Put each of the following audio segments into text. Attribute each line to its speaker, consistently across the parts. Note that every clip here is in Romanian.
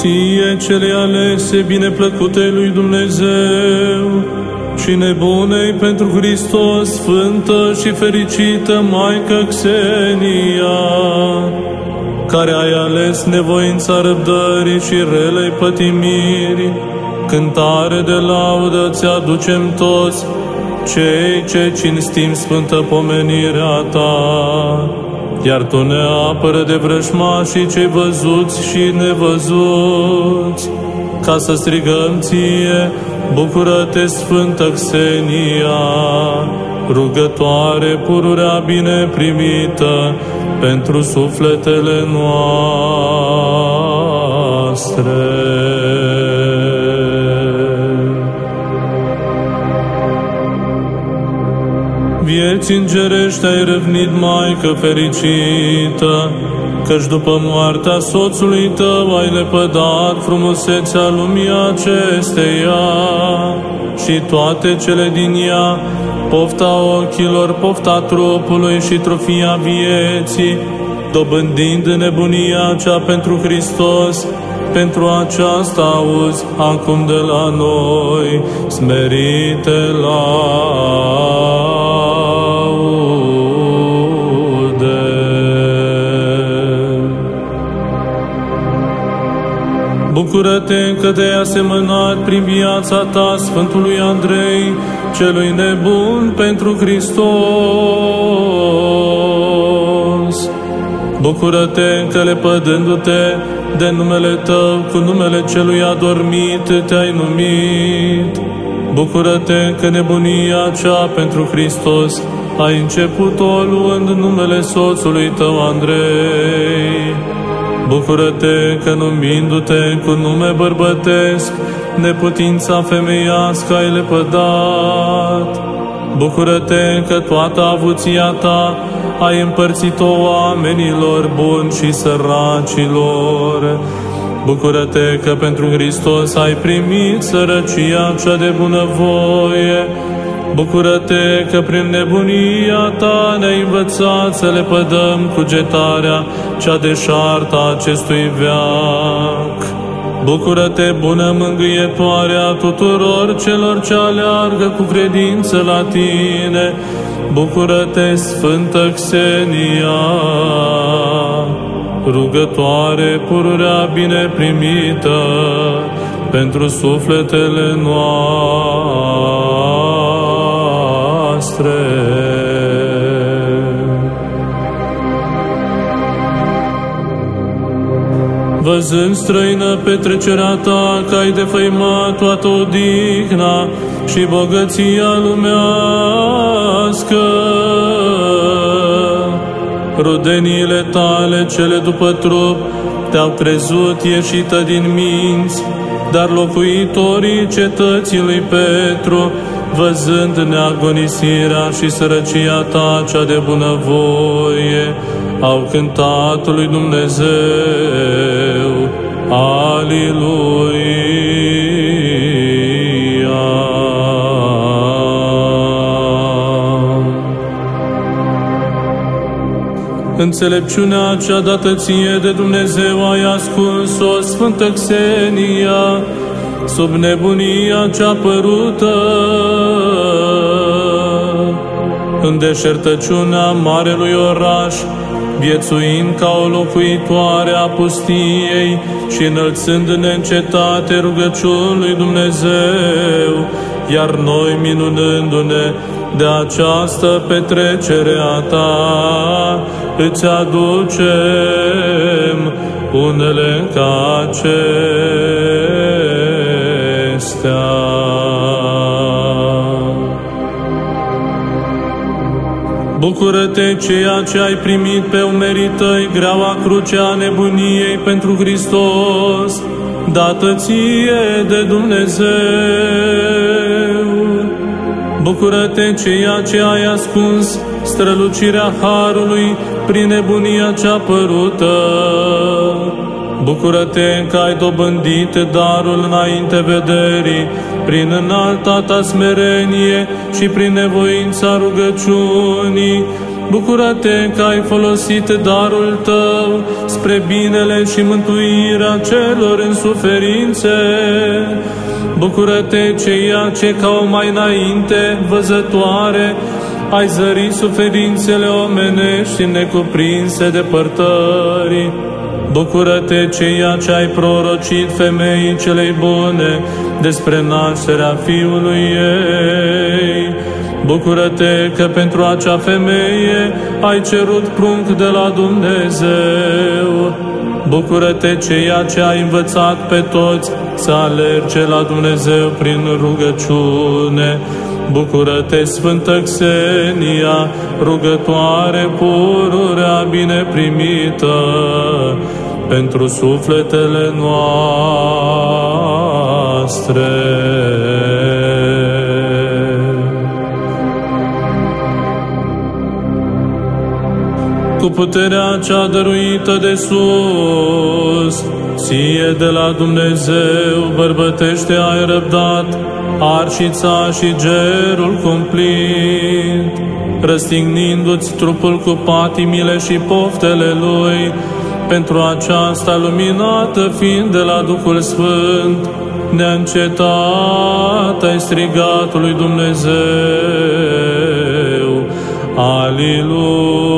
Speaker 1: ție cele alese bineplăcute lui Dumnezeu și nebunei pentru Hristos, Sfântă și fericită Maică Xenia, care ai ales nevoința răbdării și relei pătimiri, cântare de laudă ți aducem toți, cei ce cinstim sfântă pomenirea ta. Iar tu ne apără de vrăjmașii cei văzuți și nevăzuți, ca să strigăm ție, bucură-te, Sfântă Xenia, rugătoare pururea bine primită pentru sufletele noastre. Vieți îngerești ai răvnit, Maică fericită, căci după moartea soțului tău ai lepădat frumusețea lumii acesteia. Și toate cele din ea, pofta ochilor, pofta trupului și trofia vieții, dobândind nebunia cea pentru Hristos, pentru aceasta auzi acum de la noi, smerite la Bucură-te că te-ai asemănat prin viața ta Sfântului Andrei, celui nebun pentru Hristos. Bucură-te că lepădându-te de numele tău cu numele celui adormit te-ai numit. Bucură-te că nebunia cea pentru Hristos ai început-o luând numele soțului tău Andrei. Bucură-te că numindu-te cu nume bărbătesc, neputința femeiască ai lepădat. Bucură-te că toată avuția ta ai împărțit-o oamenilor buni și săracilor. Bucură-te că pentru Hristos ai primit sărăcia cea de bunăvoie, Bucură-te că prin nebunia ta ne-ai învățat să le pădăm cugetarea cea deșartă acestui veac. Bucură-te, bună mângâietoare a tuturor celor ce aleargă cu credință la tine. Bucură-te, Sfântă Xenia, rugătoare pururea bine primită pentru sufletele noastre noastre. Văzând străină petrecerea ta, că ai defăimat toată odihna și bogăția lumească, rudeniile tale, cele după trup, te-au crezut ieșită din minți, dar locuitorii cetății lui Petru văzând neagonisirea și sărăcia ta cea de bunăvoie, au cântat lui Dumnezeu. Aliluia! Înțelepciunea cea dată ție de Dumnezeu ai ascuns-o, Sfântă Xenia, sub nebunia cea părută. În deșertăciunea marelui oraș, viețuind ca o locuitoare a pustiei și înălțând neîncetate rugăciuni lui Dumnezeu, iar noi minunându-ne de această petrecere a ta, îți aducem unele ca acestea. Bucură-te ceea ce ai primit pe umerii tăi, greaua crucea nebuniei pentru Hristos, dată ție de Dumnezeu. Bucură-te ceea ce ai ascuns, strălucirea Harului prin nebunia cea părută. Bucură-te că ai dobândit darul înainte vederii, prin înalta ta smerenie și prin nevoința rugăciunii, Bucură-te că ai folosit darul tău spre binele și mântuirea celor în suferințe. Bucură-te ceea ce ca o mai înainte văzătoare ai zărit suferințele omenești necuprinse de părtării. Bucură-te ceea ce ai prorocit femeii celei bune despre nașterea fiului ei. Bucură-te că pentru acea femeie ai cerut prunc de la Dumnezeu. Bucură-te ceea ce ai învățat pe toți să alerge la Dumnezeu prin rugăciune. Bucură-te, Sfântă Xenia, rugătoare pururea bine primită pentru sufletele noastre. Cu puterea cea dăruită de sus, ție de la Dumnezeu, bărbătește ai răbdat, arșița și gerul cumplit, răstignindu-ți trupul cu patimile și poftele lui, pentru aceasta luminată fiind de la Duhul Sfânt, neîncetat ai strigat lui Dumnezeu. Aliluia!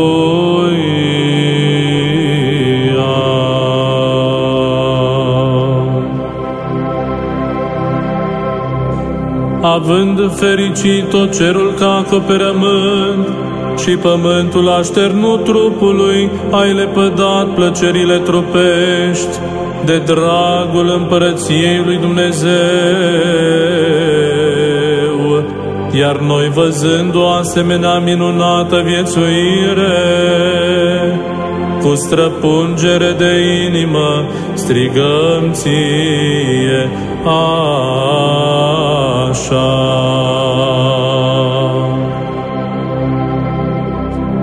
Speaker 1: având fericit tot cerul ca acoperământ, și pământul așternut trupului, ai lepădat plăcerile trupești, de dragul împărăției lui Dumnezeu. Iar noi văzând o asemenea minunată viețuire, cu străpungere de inimă, strigăm ție, așa.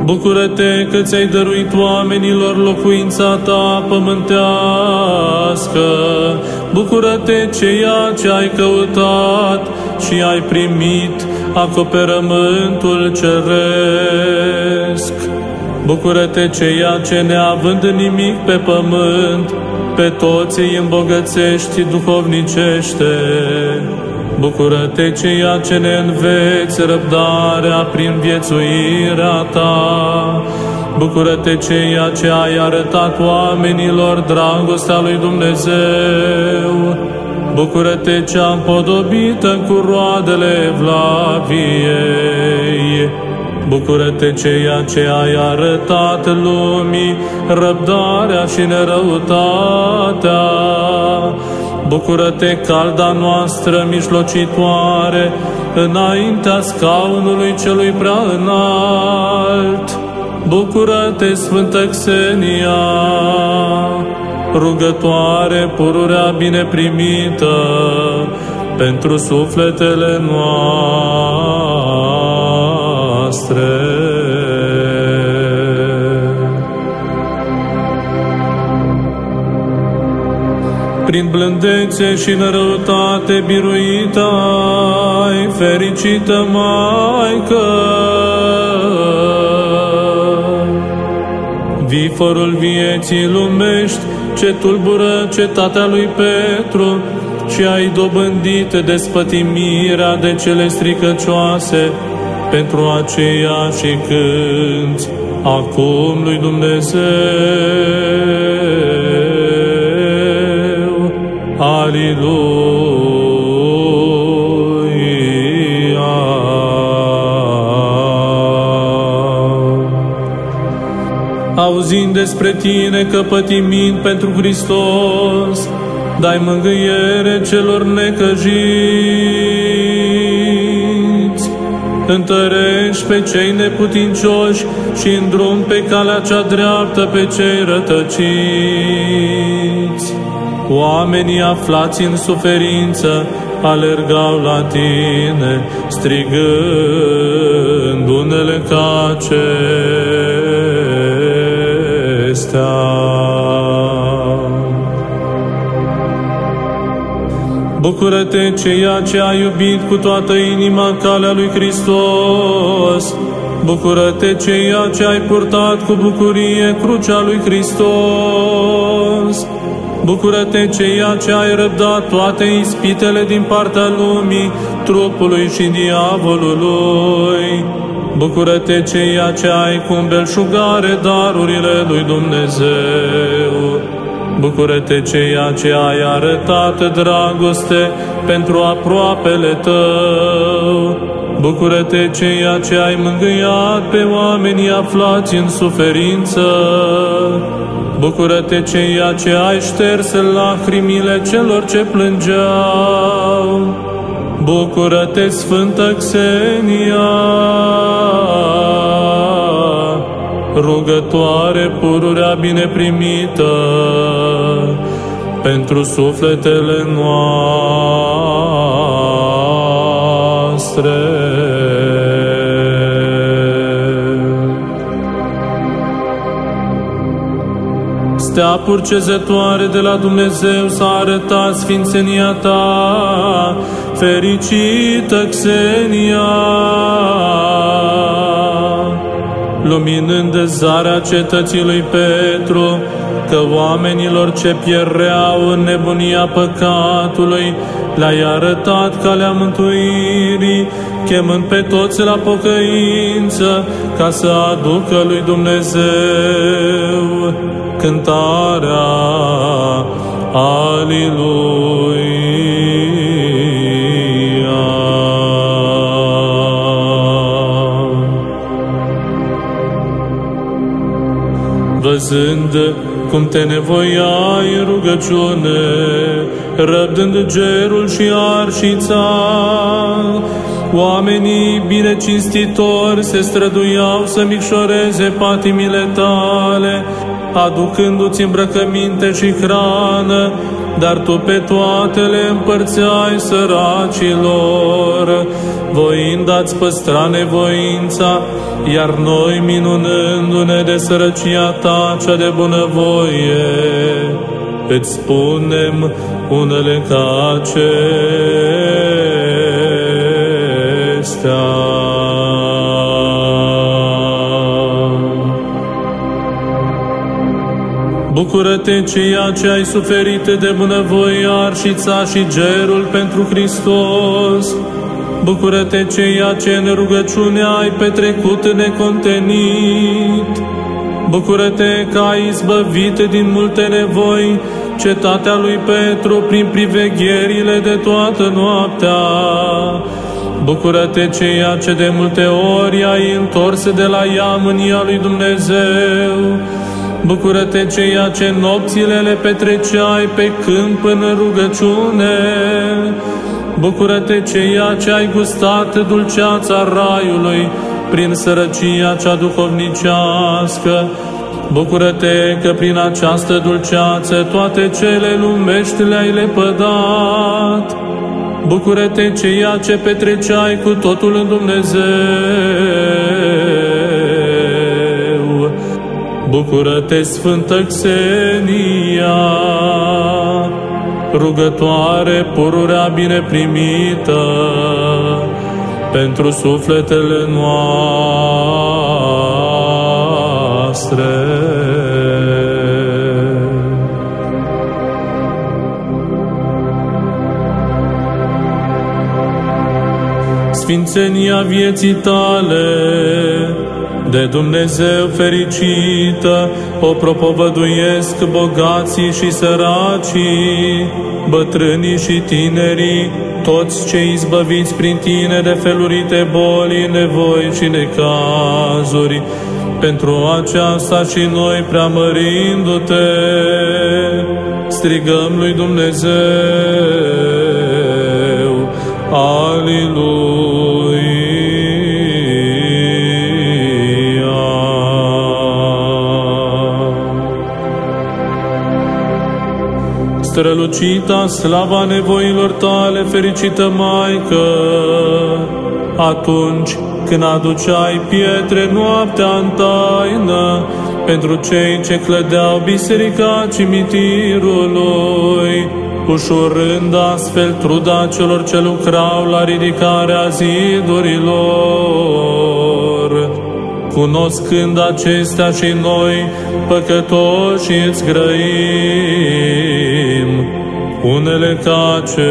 Speaker 1: Bucură-te că ți-ai dăruit oamenilor locuința ta pământească. Bucură-te ceea ce ai căutat și ai primit acoperământul ceresc. Bucură-te ceea ce neavând nimic pe pământ, pe toți îi îmbogățești duhovnicește. Bucură-te ceea ce ne înveți răbdarea prin viețuirea ta. Bucură-te ceea ce ai arătat oamenilor dragostea lui Dumnezeu. Bucură-te cea împodobită cu roadele Vlaviei. Bucură-te ceea ce ai arătat lumii, răbdarea și nerăutatea. Bucură-te, calda noastră mijlocitoare, înaintea scaunului celui prea înalt. Bucură-te, Sfântă Xenia, rugătoare, pururea bine primită, pentru sufletele noastre. Prin blândețe și nărăutate biruită ai, fericită Maică. Viforul vieții lumești, ce tulbură cetatea lui Petru, și ai dobândit despătimirea de cele stricăcioase, pentru aceea și când acum lui Dumnezeu. Aliluia. Auzind despre tine că pătimind pentru Hristos, dai mângâiere celor necăjiți, întărești pe cei neputincioși și îndrum pe calea cea dreaptă pe cei rătăciți. Oamenii aflați în suferință alergau la tine, strigând unele ca acestea. Bucură-te ceea ce ai iubit cu toată inima calea lui Hristos, Bucură-te ceea ce ai purtat cu bucurie crucea lui Hristos. Bucură-te ceea ce ai răbdat toate ispitele din partea lumii, trupului și diavolului. Bucură-te ceea ce ai cu belșugare darurile lui Dumnezeu. Bucură-te ceea ce ai arătat dragoste pentru aproapele tău. Bucură-te ceea ce ai mângâiat pe oamenii aflați în suferință. Bucură-te ceea ce ai șters lacrimile celor ce plângeau. Bucură-te, Sfântă Xenia, rugătoare pururea bine primită pentru sufletele noastre. Stea purcezătoare de la Dumnezeu s-a arătat sfințenia ta, fericită Xenia, luminând zarea cetății lui Petru, că oamenilor ce pierdeau în nebunia păcatului, le-ai arătat calea mântuirii, chemând pe toți la pocăință, ca să aducă lui Dumnezeu cântarea Aliluia. Văzând cum te nevoiai în rugăciune, răbdând gerul și arșița, oamenii bine cinstitori se străduiau să micșoreze patimile tale, aducându-ți îmbrăcăminte și hrană, dar tu pe toate le împărțeai săracilor, voind ați păstra nevoința, iar noi, minunându-ne de sărăcia ta cea de bunăvoie, îți spunem unele ca acestea. Bucură-te ceea ce ai suferit de bunăvoie, arșița și gerul pentru Hristos. Bucură-te ceea ce în rugăciune ai petrecut necontenit. Bucură-te că ai izbăvit din multe nevoi cetatea lui Petru prin privegherile de toată noaptea. Bucură-te ceea ce de multe ori ai întors de la ea mânia lui Dumnezeu. Bucură-te ceea ce nopțile le petreceai pe câmp în rugăciune. Bucură-te ceea ce ai gustat dulceața raiului prin sărăcia cea duhovnicească. Bucură-te că prin această dulceață toate cele lumești le-ai lepădat. Bucură-te ceea ce petreceai cu totul în Dumnezeu. Bucură-te, Sfântă Xenia, rugătoare pururea bine primită pentru sufletele noastre. Sfințenia vieții tale, de Dumnezeu fericită, o propovăduiesc bogații și săracii, bătrânii și tinerii, toți cei izbăviți prin tine de felurite boli, nevoi și necazuri. Pentru aceasta și noi, preamărindu-te, strigăm lui Dumnezeu, Aliluia. Strălucita slava nevoilor tale, fericită Maică, atunci când aduceai pietre noaptea în taină, pentru cei ce clădeau biserica cimitirului, ușurând astfel truda celor ce lucrau la ridicarea zidurilor. cunoscând acestea și noi, păcătoși îți grăim, unele ca acestea.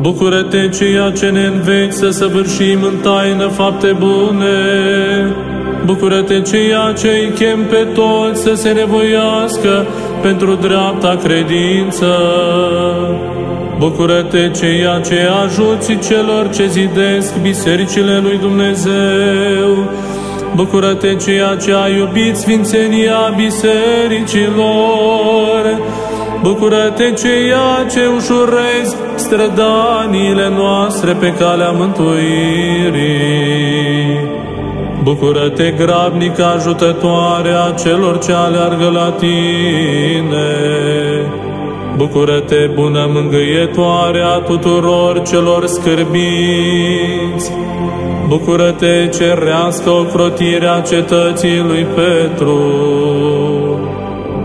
Speaker 1: Bucură-te ceea ce ne înveți să săvârșim în taină fapte bune, Bucură-te ceea ce îi chem pe toți să se nevoiască pentru dreapta credință. Bucură-te ceea ce ajuți celor ce zidesc bisericile lui Dumnezeu. Bucură-te ceea ce a iubit sfințenia bisericilor. Bucură-te ceea ce ușurezi strădaniile noastre pe calea mântuirii. Bucură-te, grabnică ajutătoare a celor ce aleargă la tine. Bucură-te, bună mângâietoare a tuturor celor scârbiți. Bucură-te, cerească ocrotirea cetății lui Petru.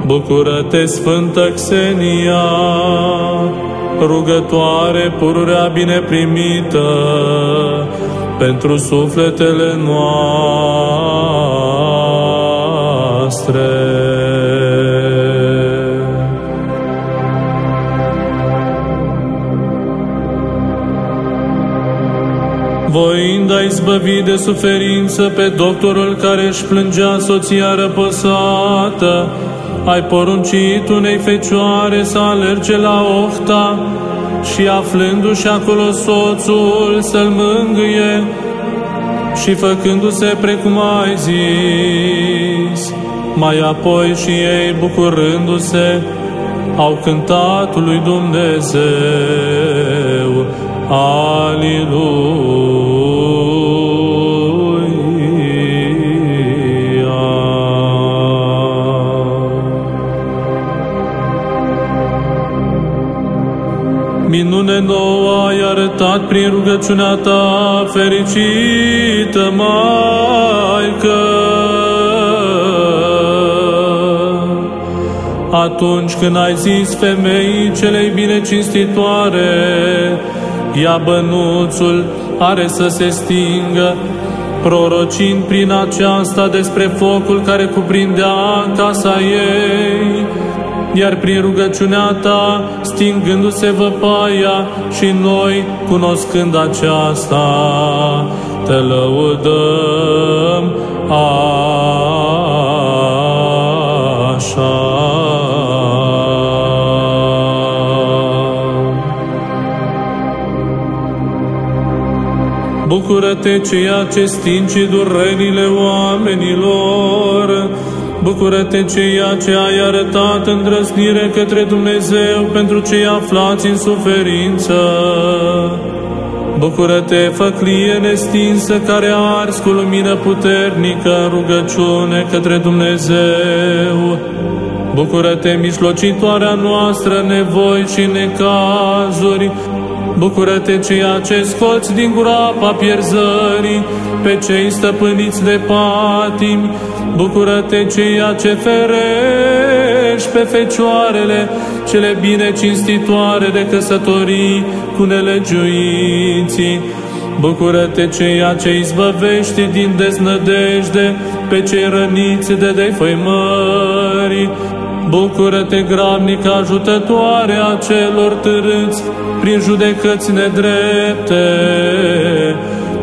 Speaker 1: Bucură-te, Sfântă Xenia, rugătoare pururea bine primită, pentru sufletele noastre. Voind a izbăvi de suferință pe doctorul care își plângea soția răpăsată, ai poruncit unei fecioare să alerge la Ohta și aflându-și acolo soțul să-l mângâie și făcându-se precum ai zis. Mai apoi și ei, bucurându-se, au cântat lui Dumnezeu. Aliluia! Minune nouă ai arătat prin rugăciunea ta, fericită Maică. Atunci când ai zis femeii celei bine cinstitoare, ia bănuțul are să se stingă, prorocind prin aceasta despre focul care cuprindea casa ei, iar prin rugăciunea ta, stingându-se văpaia și noi, cunoscând aceasta, te lăudăm așa. Bucură-te ceea ce stinge durerile oamenilor, Bucură-te ceea ce ai arătat îndrăznire către Dumnezeu pentru cei aflați în suferință. Bucură-te, făclie nestinsă care a ars cu lumină puternică în rugăciune către Dumnezeu. Bucură-te, mijlocitoarea noastră nevoi și necazuri, Bucură-te ceea ce scoți din groapa pierzării pe cei stăpâniți de patimi. Bucură-te ceea ce ferești pe fecioarele cele bine cinstitoare de căsătorii cu nelegiuiții. Bucură-te ceea ce izbăvești din deznădejde pe cei răniți de defăimări. Bucură-te, grabnic ajutătoare a celor târâți prin judecăți nedrepte.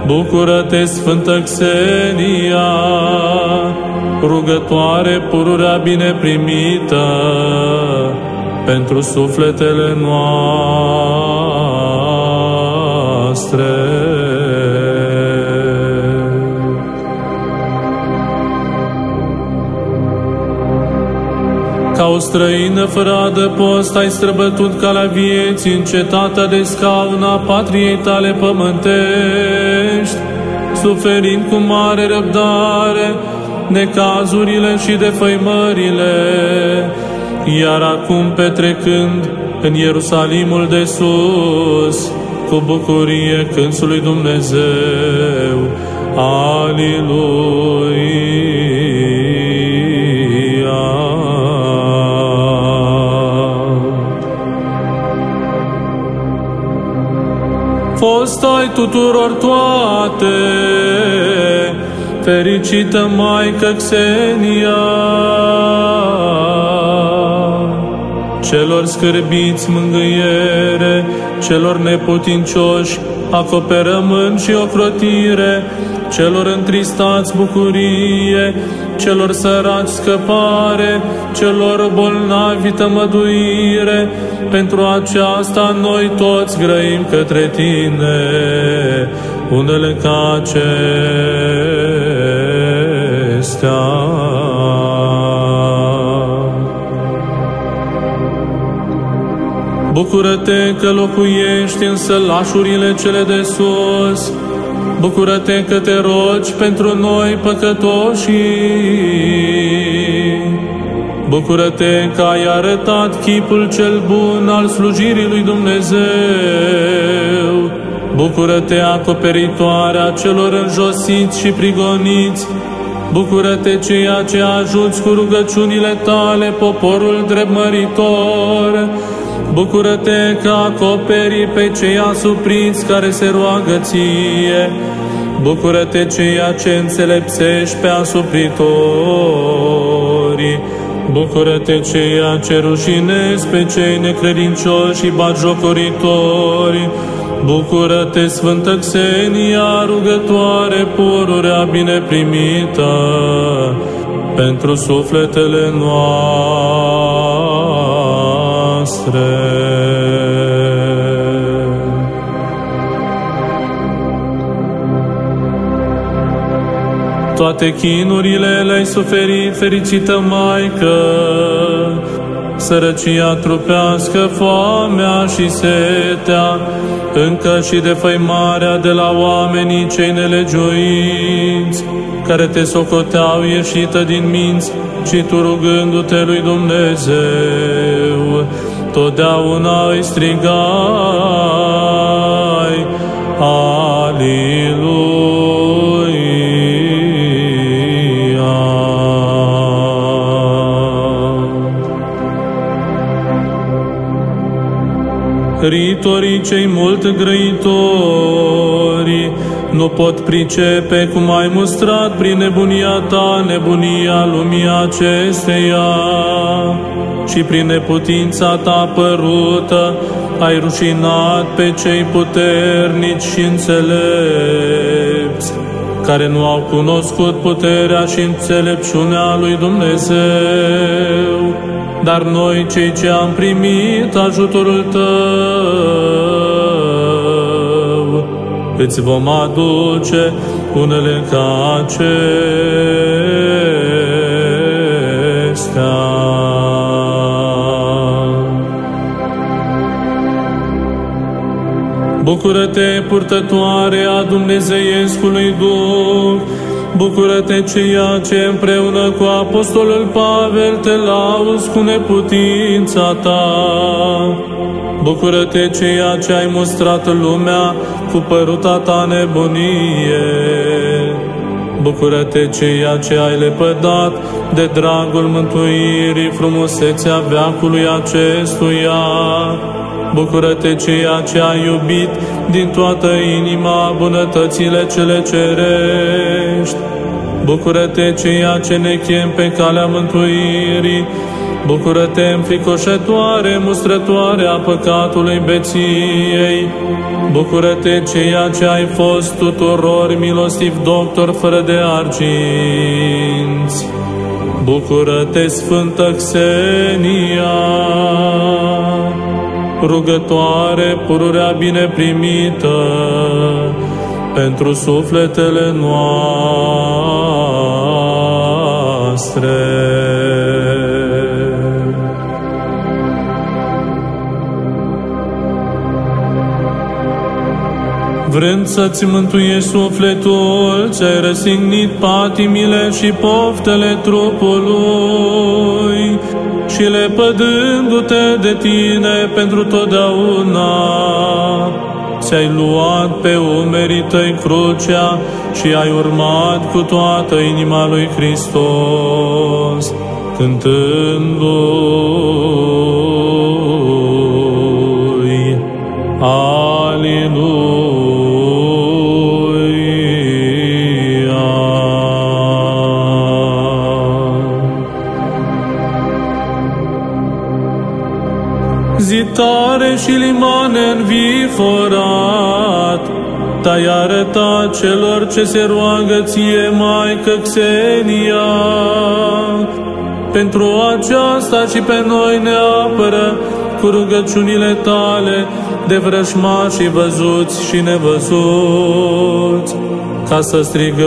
Speaker 1: Bucură-te, Sfântă Xenia, rugătoare pururea bine primită pentru sufletele noastre. Ca o străină fără adăpost ai străbătut calea vieții în cetatea de scaun a patriei tale pământești, suferind cu mare răbdare necazurile și defăimările, iar acum petrecând în Ierusalimul de sus, cu bucurie cântului Dumnezeu. Aliluia! Fost ai tuturor toate, fericită Maică Xenia, celor scârbiți mângâiere, celor neputincioși, acoperământ și ocrotire, celor întristați bucurie, celor săraci scăpare, celor bolnavi tămăduire, pentru aceasta noi toți grăim către Tine, unele ca acestea. Bucură-te că locuiești în sălașurile cele de sus, Bucură-te că te rogi pentru noi păcătoși. Bucură-te că ai arătat chipul cel bun al slujirii lui Dumnezeu. Bucură-te acoperitoarea celor înjosiți și prigoniți. Bucură-te ceea ce ajuți cu rugăciunile tale poporul drepmăritor. Bucură-te că acoperi pe cei asupriți care se roagă ție. Bucură-te ceea ce înțelepțești pe asupritori. Bucură-te ceea ce rușinezi pe cei necredincioși și batjocoritori. Bucură-te, Sfântă Xenia, rugătoare, pururea bine primită, pentru sufletele noastre. Toate chinurile le-ai suferit, fericită Maică, sărăcia trupească, foamea și setea, încă și de făimarea de la oamenii cei nelegiuiți, care te socoteau ieșită din minți și tu rugându-te lui Dumnezeu, totdeauna îi strigai, Ritorii cei mult grăitori nu pot pricepe cum ai mustrat prin nebunia ta, nebunia lumii acesteia. Și prin neputința ta părută ai rușinat pe cei puternici și înțelepți, care nu au cunoscut puterea și înțelepciunea lui Dumnezeu. Dar noi cei ce am primit ajutorul Tău, îți vom aduce unele ca acestea. Bucură-te, purtătoare a Dumnezeiescului Duh, Bucură-te ceea ce împreună cu Apostolul Pavel te lauzi cu neputința ta. Bucură-te ceea ce ai mustrat lumea cu păruta ta nebunie. Bucură-te ceea ce ai lepădat de dragul mântuirii frumusețea veacului acestuia. Bucură-te ceea ce ai iubit din toată inima bunătățile cele cerești. Bucură-te ceea ce ne chem pe calea mântuirii. Bucură-te înfricoșătoare, mustrătoare a păcatului beției. Bucură-te ceea ce ai fost tuturor milostiv doctor fără de arginți. Bucură-te, Sfântă Xenia! Rugătoare, pururea bine primită pentru sufletele noastre. Vrând să-ți mântuiești sufletul, ce-ai răsignit patimile și poftele trupului, și lepădându-te de tine pentru totdeauna, ți-ai luat pe umerii tăi crucea și ai urmat cu toată inima lui Hristos, cântându-i Zitare și limane înviforat, te-ai arătat celor ce se roagă ție, Maică Xenia. Pentru aceasta și pe noi ne apără cu rugăciunile tale de vrășmași văzuți și nevăzuți, ca să strigăm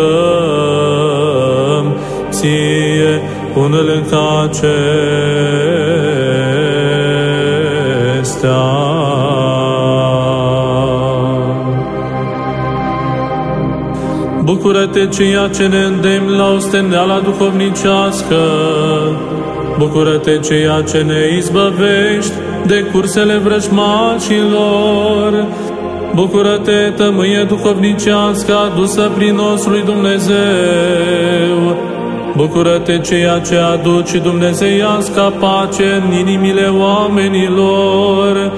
Speaker 1: ție unele ca acestea. Bucură-te ceea ce ne îndemn la ostendeala duhovnicească, Bucură-te ceea ce ne izbăvești de cursele vrăjmașilor. Bucură-te, tămâie duhovnicească adusă prin osul lui Dumnezeu. Bucură-te ceea ce aduci dumnezeiasca pace în inimile oamenilor.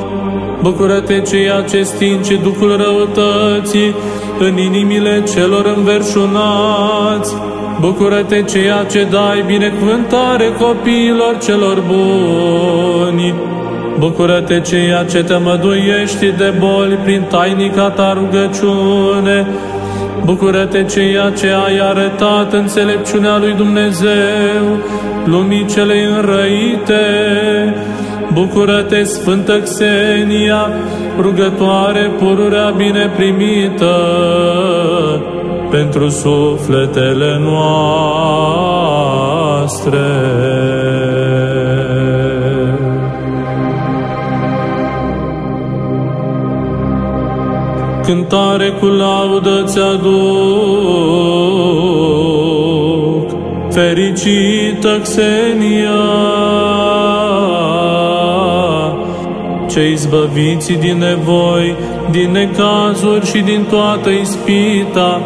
Speaker 1: Bucură-te ceea ce stinge Duhul răutății în inimile celor înverșunați. Bucură-te ceea ce dai binecuvântare copiilor celor buni. Bucură-te ceea ce te măduiești de boli prin tainica ta rugăciune. Bucură-te ceea ce ai arătat înțelepciunea lui Dumnezeu, lumii cele înrăite. Bucură-te, Sfântă Xenia, rugătoare pururea bine primită pentru sufletele noastre. Cântare cu laudă ți-aduc, fericită Xenia, cei izbăviți din nevoi, din necazuri și din toată ispita,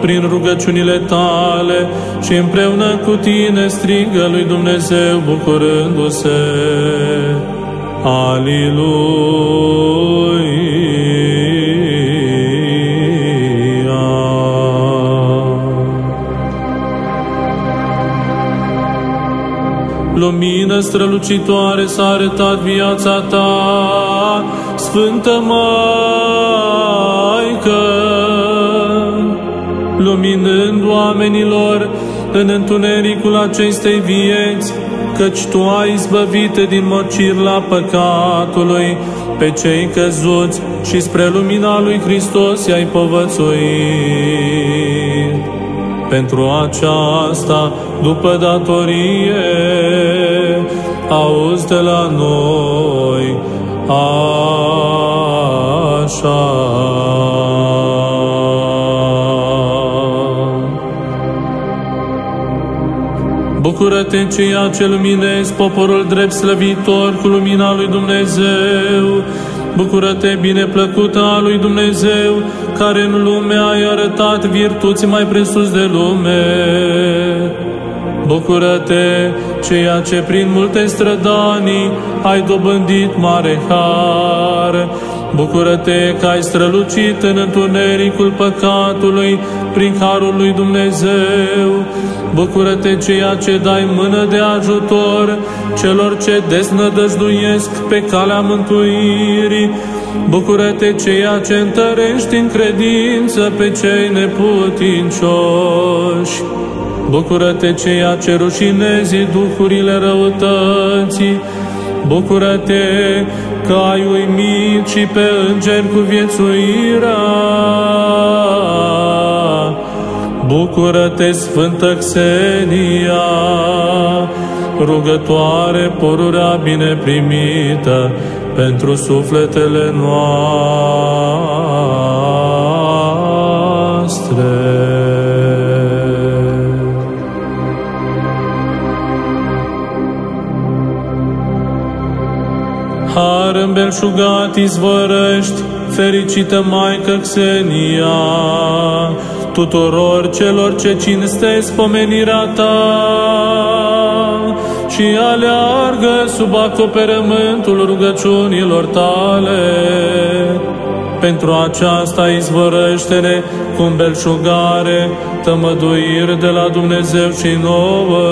Speaker 1: prin rugăciunile tale și împreună cu tine strigă lui Dumnezeu bucurându-se. Aliluia! Lumină strălucitoare s-a arătat viața ta, Sfântă Maică, luminând oamenilor în întunericul acestei vieți, căci Tu ai izbăvit din la păcatului pe cei căzuți și spre lumina lui Hristos i-ai povățuit. Pentru aceasta, după datorie, auzi de la noi așa. Bucură-te ceea ce luminezi poporul drept slăvitor cu lumina lui Dumnezeu. Bucură-te, bineplăcută a lui Dumnezeu, care în lume ai arătat virtuți mai presus de lume. Bucură-te, ceea ce prin multe strădanii ai dobândit mare har. Bucură-te că ai strălucit în întunericul păcatului prin harul lui Dumnezeu. Bucură-te ceea ce dai mână de ajutor celor ce desnădăjduiesc pe calea mântuirii. Bucură-te ceea ce întărești în credință pe cei neputincioși. Bucură-te ceea ce rușinezi duhurile răutății. Bucură-te că ai uimit și pe îngeri cu viețuirea. Bucură-te, Sfântă Xenia, rugătoare pururea bine primită pentru sufletele noastre. Har îmbelșugat izvorăști, fericită Maică Xenia, tuturor celor ce cinstesc pomenirea ta și aleargă sub acoperământul rugăciunilor tale. Pentru aceasta izvorăște-ne cu belșugare, tămăduiri de la Dumnezeu și nouă,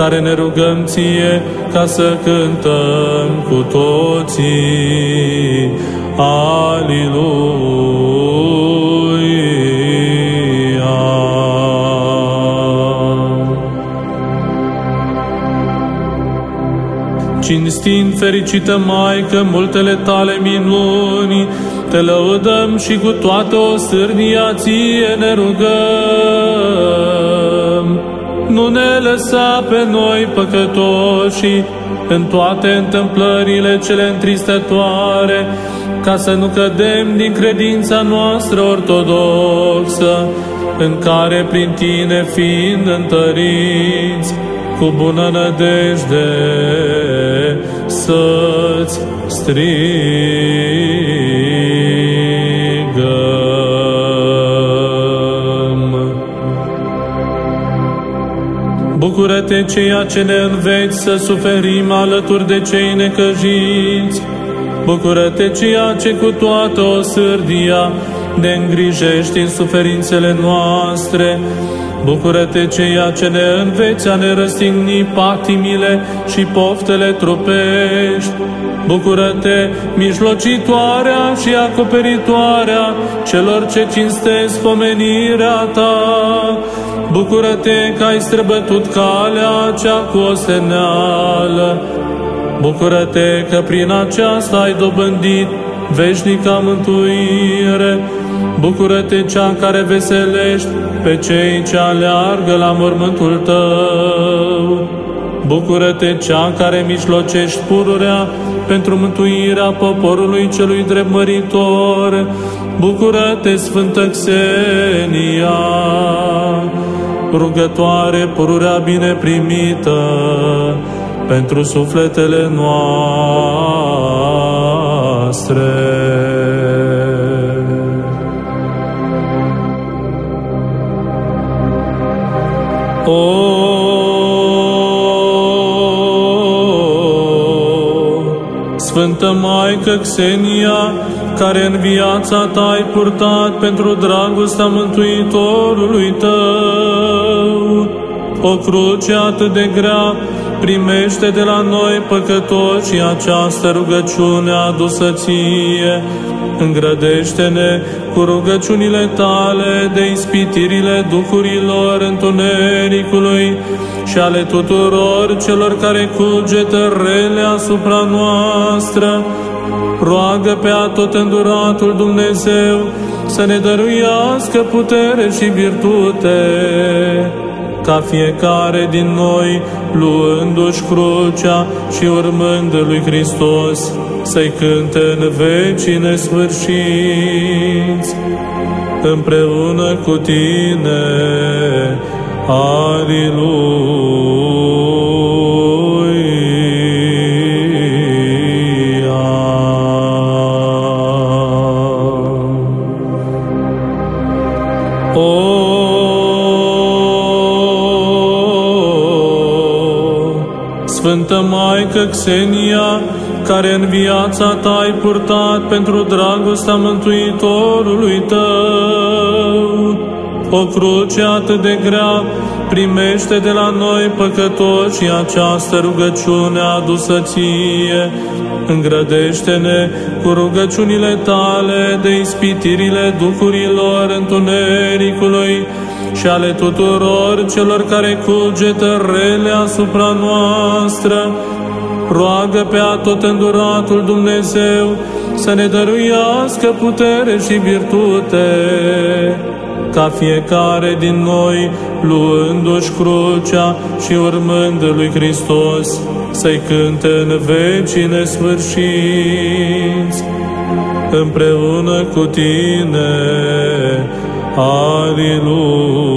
Speaker 1: care ne rugăm ție ca să cântăm cu toții. Aliluia! Cinstind fericită Maică, multele tale minuni, te lăudăm și cu toată o sârnia ție ne rugăm. Nu ne lăsa pe noi păcătoși în toate întâmplările cele întristătoare, ca să nu cădem din credința noastră ortodoxă, în care prin tine fiind întăriți, cu bună nădejde să-ți strigăm. Bucură-te ceea ce ne înveți să suferim alături de cei necăjiți, Bucură-te ceea ce cu toată o sârdia ne îngrijești în suferințele noastre. Bucură-te ceea ce ne înveți a ne răstigni patimile și poftele trupești. Bucură-te, mijlocitoarea și acoperitoarea celor ce cinstesc pomenirea ta. Bucură-te că ai străbătut calea cea cu osteneală Bucură-te că prin aceasta ai dobândit veșnica mântuire. Bucură-te cea care veselești pe cei ce aleargă la mormântul tău. Bucură-te cea care mișlocești pururea pentru mântuirea poporului celui dreptmăritor. Bucură-te, Sfântă Xenia, rugătoare pururea bine primită, pentru sufletele noastre. O Sfântă Maică Xenia, care în viața ta ai purtat pentru dragostea Mântuitorului tău, o cruce atât de grea, primește de la noi păcătoși această rugăciune adusă ție. Îngrădește-ne cu rugăciunile tale de ispitirile duhurilor întunericului și ale tuturor celor care cugetă rele asupra noastră. Roagă pe atot înduratul Dumnezeu să ne dăruiască putere și virtute ca fiecare din noi, luându-și crucea și urmând lui Hristos, să-i cânte în vecii nesfârșiți, împreună cu tine. Aleluia! Sfântă Maică Xenia, care în viața ta ai purtat pentru dragostea Mântuitorului tău, o cruce atât de grea, primește de la noi păcătoși această rugăciune adusă ție. Îngrădește-ne cu rugăciunile tale de ispitirile duhurilor întunericului, și ale tuturor celor care cugetă rele asupra noastră, roagă pe atot înduratul Dumnezeu să ne dăruiască putere și virtute, ca fiecare din noi, luându-și crucea și urmând lui Hristos, să-i cânte în vecii nesfârșiți, împreună cu tine. Aleluia.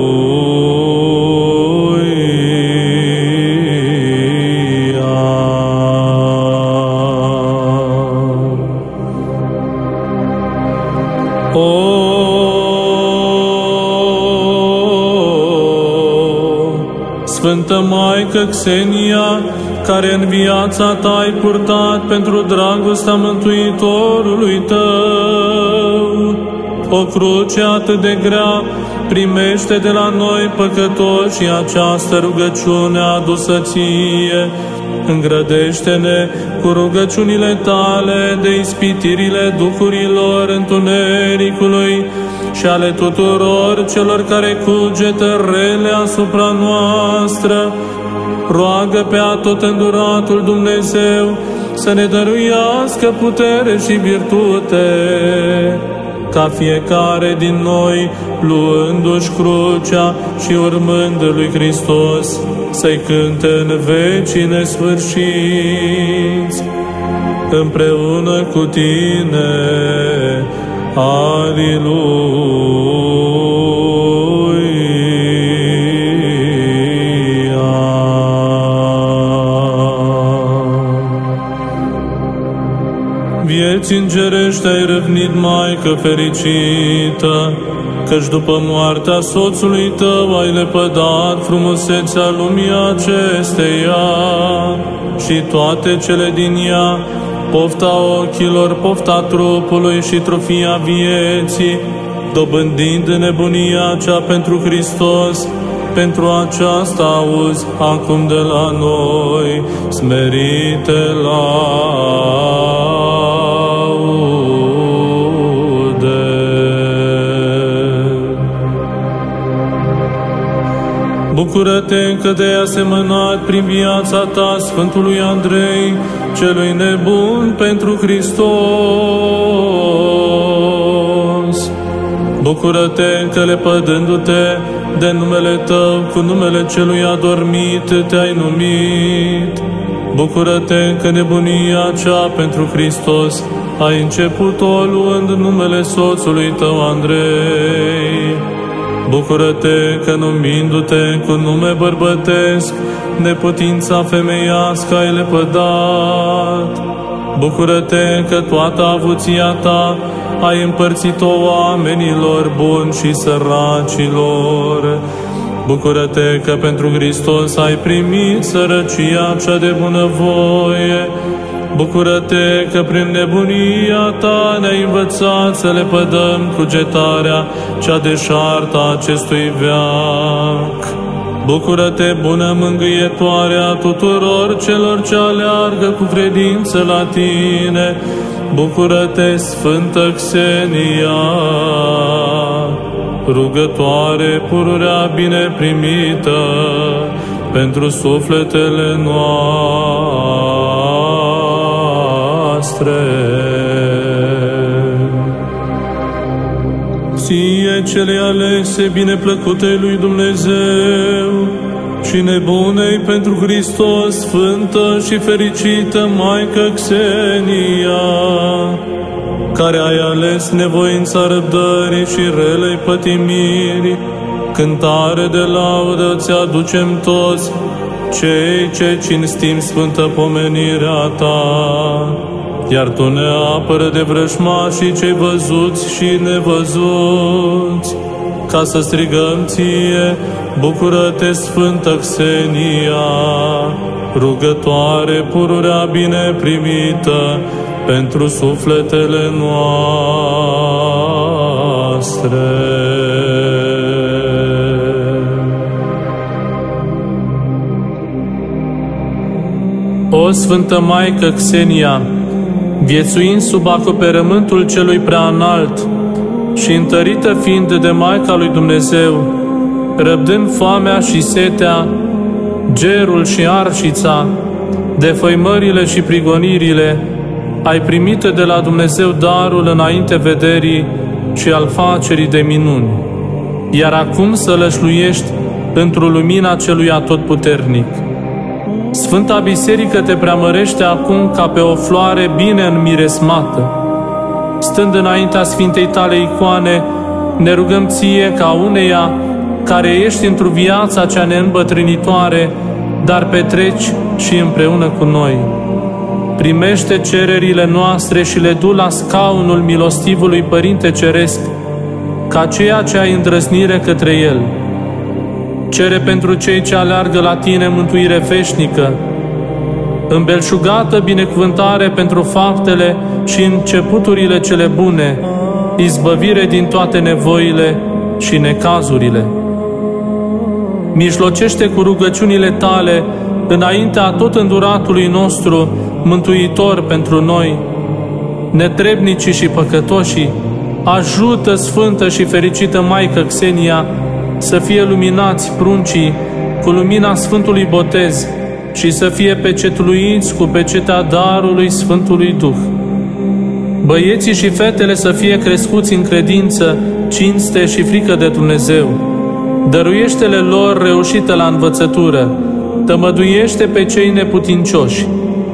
Speaker 1: O Sfântă Maică Xenia, care în viața ta ai purtat pentru dragostea Mântuitorului tău, o cruce atât de grea, primește de la noi păcătoși această rugăciune adusă ție, îngrădește-ne cu rugăciunile tale de ispitirile duhurilor întunericului și ale tuturor celor care cugetă rele asupra noastră. Roagă pe atot înduratul Dumnezeu să ne dăruiască putere și virtute, ca fiecare din noi, luându-și crucea și urmând lui Hristos, să-i cânte în vecii nesfârșiți, împreună cu tine. Vieți îngerești ai răvnit, Maică fericită, căci după moartea soțului tău ai lepădat frumusețea lumii acesteia. Și toate cele din ea, pofta ochilor, pofta trupului și trofia vieții, dobândind nebunia cea pentru Hristos, pentru aceasta auzi acum de la noi, smerite la Bucură-te că te-ai asemănat prin viața ta Sfântului Andrei, celui nebun pentru Hristos. Bucură-te că lepădându-te de numele tău cu numele celui adormit te-ai numit. Bucură-te că nebunia cea pentru Hristos ai început-o luând numele soțului tău Andrei. Bucură-te că numindu-te cu nume bărbătesc, neputința femeiască ai lepădat. Bucură-te că toată avuția ta ai împărțit-o oamenilor buni și săracilor. Bucură-te că pentru Hristos ai primit sărăcia cea de bunăvoie, Bucură-te că prin nebunia ta ne-ai învățat să le pădăm cugetarea cea deșartă acestui veac. Bucură-te, bună mângâietoare a tuturor celor ce aleargă cu credință la tine. Bucură-te, Sfântă Xenia, rugătoare pururea bine primită pentru sufletele noastre noastre. Ție cele alese bineplăcute lui Dumnezeu și nebunei pentru Hristos, Sfântă și fericită Maică Xenia, care ai ales nevoința răbdării și relei pătimiri, cântare de laudă ți aducem toți, cei ce cinstim sfântă pomenirea ta iar Tu ne apără de vrășmașii cei văzuți și nevăzuți, ca să strigăm Ție, bucură-te, Sfântă Xenia, rugătoare pururea bine primită pentru sufletele noastre. O Sfântă Maică Xenia, viețuind sub acoperământul celui prea înalt și întărită fiind de Maica lui Dumnezeu, răbdând foamea și setea, gerul și arșița, defăimările și prigonirile, ai primit de la Dumnezeu darul înainte vederii și al facerii de minuni, iar acum să lășluiești într-o lumina celui atotputernic. Sfânta Biserică te preamărește acum ca pe o floare bine înmiresmată. Stând înaintea Sfintei tale icoane, ne rugăm ție ca uneia care ești într-o viața cea neîmbătrânitoare, dar petreci și împreună cu noi. Primește cererile noastre și le du la scaunul milostivului Părinte Ceresc, ca ceea ce ai îndrăznire către El Cere pentru cei ce aleargă la tine mântuire veșnică, îmbelșugată binecuvântare pentru faptele și începuturile cele bune, izbăvire din toate nevoile și necazurile. Mijlocește cu rugăciunile tale înaintea tot înduratului nostru, mântuitor pentru noi, netrebnicii și păcătoșii, ajută Sfântă și fericită Maică Xenia să fie luminați pruncii cu lumina Sfântului Botez și să fie pecetluiți cu pecetea darului Sfântului Duh. Băieții și fetele să fie crescuți în credință, cinste și frică de Dumnezeu. Dăruiește-le lor reușită la învățătură, tămăduiește pe cei neputincioși,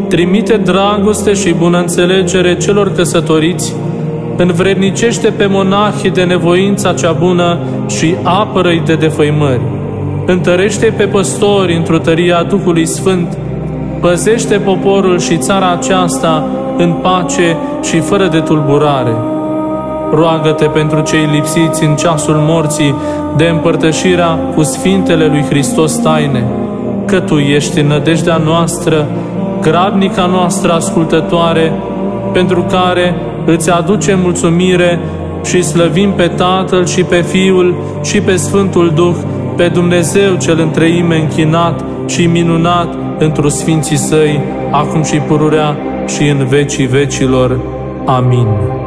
Speaker 1: trimite dragoste și bună înțelegere celor căsătoriți, învrednicește pe monahii de nevoința cea bună și apără-i de defăimări. Întărește pe păstori într-o tăria Duhului Sfânt, păzește poporul și țara aceasta în pace și fără de tulburare. Roagă-te pentru cei lipsiți în ceasul morții de împărtășirea cu Sfintele lui Hristos taine, că Tu ești nădejdea noastră, gradnica noastră ascultătoare, pentru care îți aduce mulțumire și slăvim pe Tatăl și pe Fiul și pe Sfântul Duh, pe Dumnezeu cel întreime închinat și minunat într-o Sfinții Săi, acum și pururea și în vecii vecilor. Amin.